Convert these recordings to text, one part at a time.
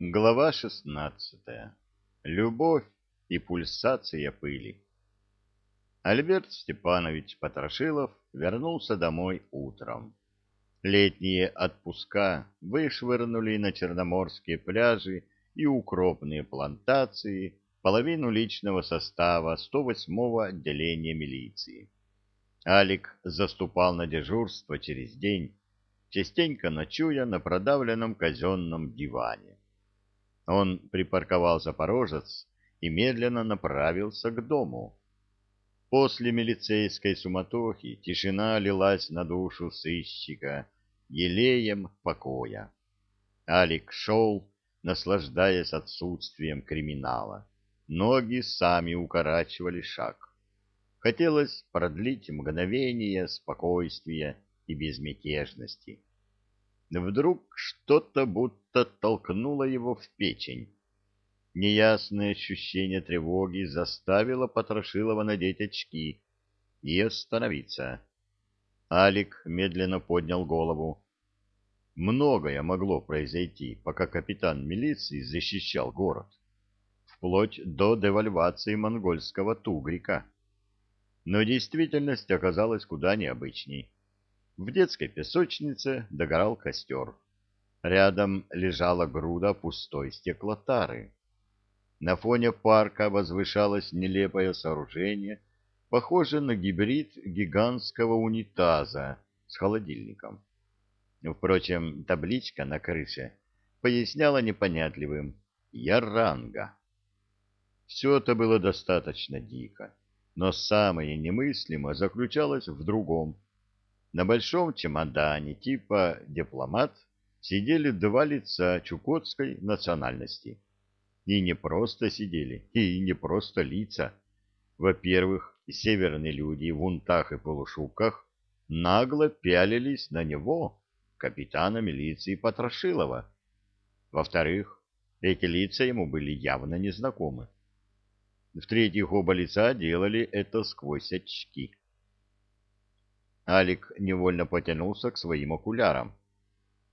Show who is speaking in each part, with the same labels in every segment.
Speaker 1: Глава шестнадцатая. Любовь и пульсация пыли. Альберт Степанович Потрошилов вернулся домой утром. Летние отпуска вышвырнули на черноморские пляжи и укропные плантации половину личного состава 108-го отделения милиции. Алик заступал на дежурство через день, частенько ночуя на продавленном казенном диване. Он припарковал Запорожец и медленно направился к дому. После милицейской суматохи тишина лилась на душу сыщика, елеем покоя. Алик шел, наслаждаясь отсутствием криминала. Ноги сами укорачивали шаг. Хотелось продлить мгновение спокойствия и безмятежности. Вдруг что-то будто толкнуло его в печень. Неясное ощущение тревоги заставило Потрошилова надеть очки и остановиться. Алик медленно поднял голову. Многое могло произойти, пока капитан милиции защищал город, вплоть до девальвации монгольского тугрика. Но действительность оказалась куда необычней. В детской песочнице догорал костер. Рядом лежала груда пустой стеклотары. На фоне парка возвышалось нелепое сооружение, похожее на гибрид гигантского унитаза с холодильником. Впрочем, табличка на крыше поясняла непонятливым «Яранга». Все это было достаточно дико, но самое немыслимое заключалось в другом — на большом чемодане типа «дипломат» сидели два лица чукотской национальности. И не просто сидели, и не просто лица. Во-первых, северные люди в унтах и полушубках нагло пялились на него, капитана милиции Потрошилова. Во-вторых, эти лица ему были явно незнакомы. В-третьих, оба лица делали это сквозь очки. Алик невольно потянулся к своим окулярам.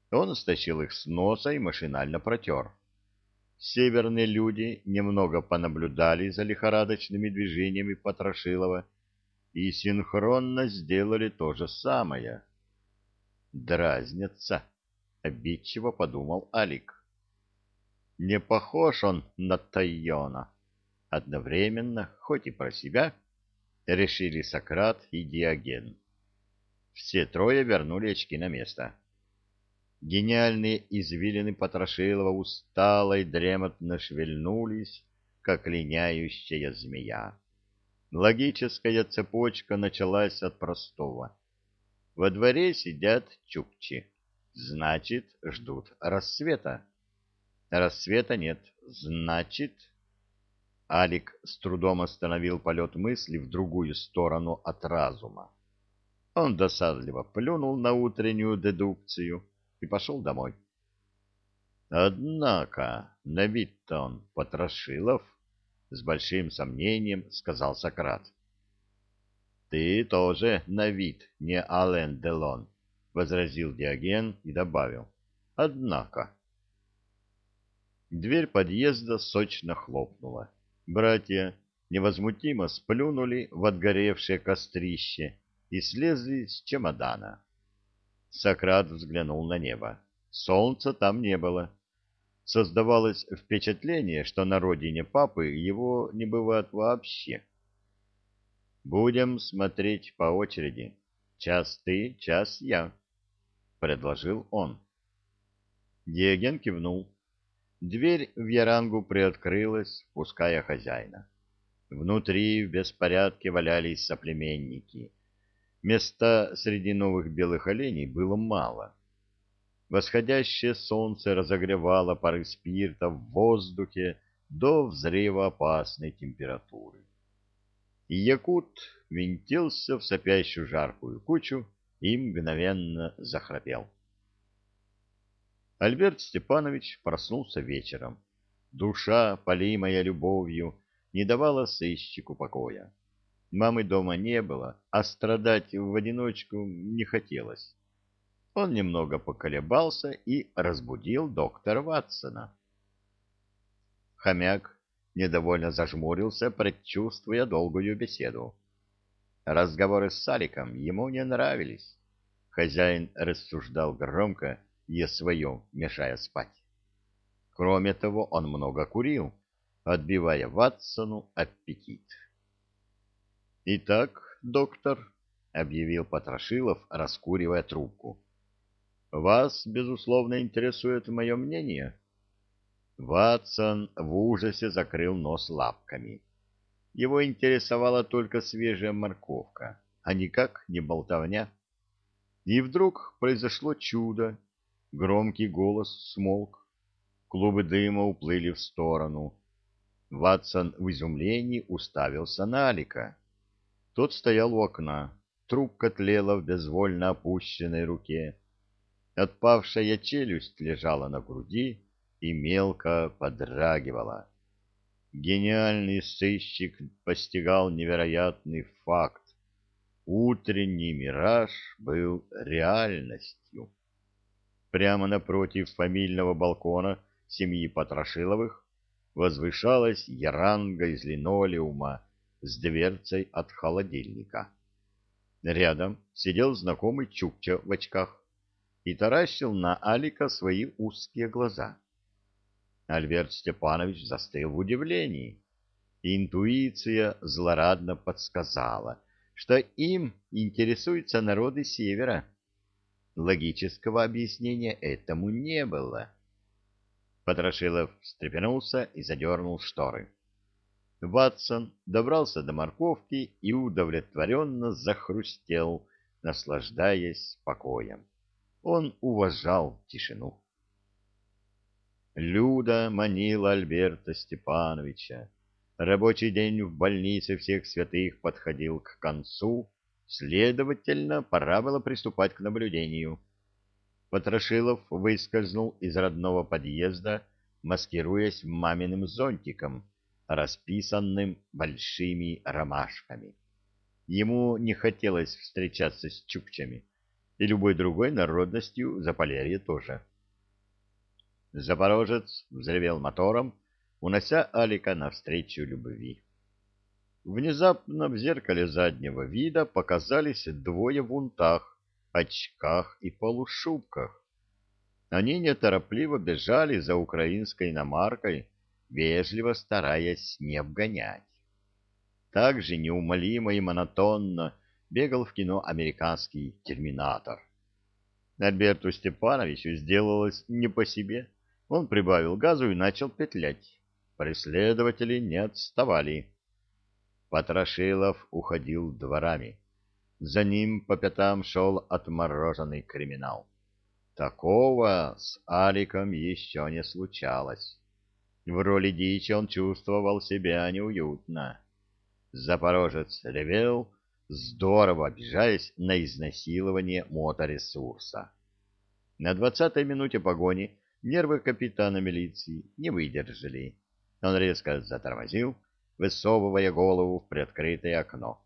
Speaker 1: Он стащил их с носа и машинально протер. Северные люди немного понаблюдали за лихорадочными движениями Потрошилова и синхронно сделали то же самое. «Дразнятся», — обидчиво подумал Алик. «Не похож он на Тайона». Одновременно, хоть и про себя, решили Сократ и Диоген. Все трое вернули очки на место. Гениальные извилины Потрошилова устало и дремотно шевельнулись, как линяющая змея. Логическая цепочка началась от простого. Во дворе сидят чукчи, значит, ждут рассвета. Рассвета нет, значит... Алик с трудом остановил полет мысли в другую сторону от разума. Он досадливо плюнул на утреннюю дедукцию и пошел домой. Однако на вид-то он Потрошилов, с большим сомнением сказал Сократ. Ты тоже на вид не Ален Делон, возразил Диоген и добавил. Однако. Дверь подъезда сочно хлопнула. Братья невозмутимо сплюнули в отгоревшее кострище и слезли с чемодана. Сократ взглянул на небо. Солнца там не было. Создавалось впечатление, что на родине папы его не бывает вообще. «Будем смотреть по очереди. Час ты, час я», — предложил он. Диоген кивнул. Дверь в ярангу приоткрылась, пуская хозяина. Внутри в беспорядке валялись соплеменники — Места среди новых белых оленей было мало. Восходящее солнце разогревало пары спирта в воздухе до взрывоопасной температуры. И якут винтился в сопящую жаркую кучу и мгновенно захрапел. Альберт Степанович проснулся вечером. Душа, полимая любовью, не давала сыщику покоя. Мамы дома не было, а страдать в одиночку не хотелось. Он немного поколебался и разбудил доктора Ватсона. Хомяк недовольно зажмурился, предчувствуя долгую беседу. Разговоры с Саликом ему не нравились. Хозяин рассуждал громко и о своем, мешая спать. Кроме того, он много курил, отбивая Ватсону аппетит. «Итак, доктор», — объявил Потрошилов, раскуривая трубку, — «вас, безусловно, интересует мое мнение». Ватсон в ужасе закрыл нос лапками. Его интересовала только свежая морковка, а никак не болтовня. И вдруг произошло чудо. Громкий голос смолк. Клубы дыма уплыли в сторону. Ватсон в изумлении уставился на Алика. Тот стоял у окна. Трубка тлела в безвольно опущенной руке. Отпавшая челюсть лежала на груди и мелко подрагивала. Гениальный сыщик постигал невероятный факт. Утренний мираж был реальностью. Прямо напротив фамильного балкона семьи Потрошиловых возвышалась яранга из линолеума с дверцей от холодильника. Рядом сидел знакомый Чукча в очках и таращил на Алика свои узкие глаза. Альберт Степанович застыл в удивлении. Интуиция злорадно подсказала, что им интересуются народы Севера. Логического объяснения этому не было. Потрошилов встрепенулся и задернул шторы. Ватсон добрался до морковки и удовлетворенно захрустел, наслаждаясь покоем. Он уважал тишину. Люда манила Альберта Степановича. Рабочий день в больнице всех святых подходил к концу, следовательно, пора было приступать к наблюдению. Потрошилов выскользнул из родного подъезда, маскируясь маминым зонтиком, расписанным большими ромашками. Ему не хотелось встречаться с чукчами, и любой другой народностью Заполярье тоже. Запорожец взревел мотором, унося Алика навстречу любви. Внезапно в зеркале заднего вида показались двое в унтах, очках и полушубках. Они неторопливо бежали за украинской иномаркой, вежливо стараясь не обгонять. Так же неумолимо и монотонно бегал в кино американский терминатор. Альберту Степановичу сделалось не по себе. Он прибавил газу и начал петлять. Преследователи не отставали. Потрошилов уходил дворами. За ним по пятам шел отмороженный криминал. Такого с Аликом еще не случалось. В роли дичи он чувствовал себя неуютно. Запорожец ревел, здорово обижаясь на изнасилование моторесурса. На двадцатой минуте погони Нервы капитана милиции не выдержали. Он резко затормозил, высовывая голову в приоткрытое окно.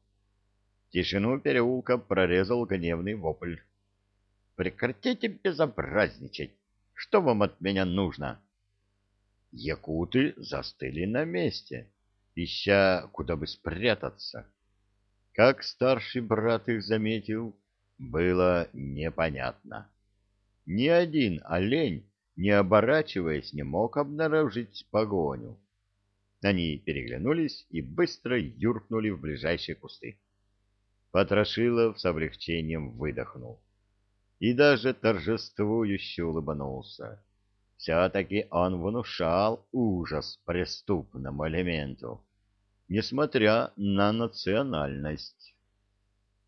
Speaker 1: Тишину переулка прорезал гневный вопль. «Прекратите безобразничать! Что вам от меня нужно?» Якуты застыли на месте, ища, куда бы спрятаться. Как старший брат их заметил, было непонятно. Ни один олень не оборачиваясь, не мог обнаружить погоню. Они переглянулись и быстро юркнули в ближайшие кусты. Потрошилов с облегчением выдохнул. И даже торжествующе улыбнулся. Все-таки он внушал ужас преступному элементу, несмотря на национальность.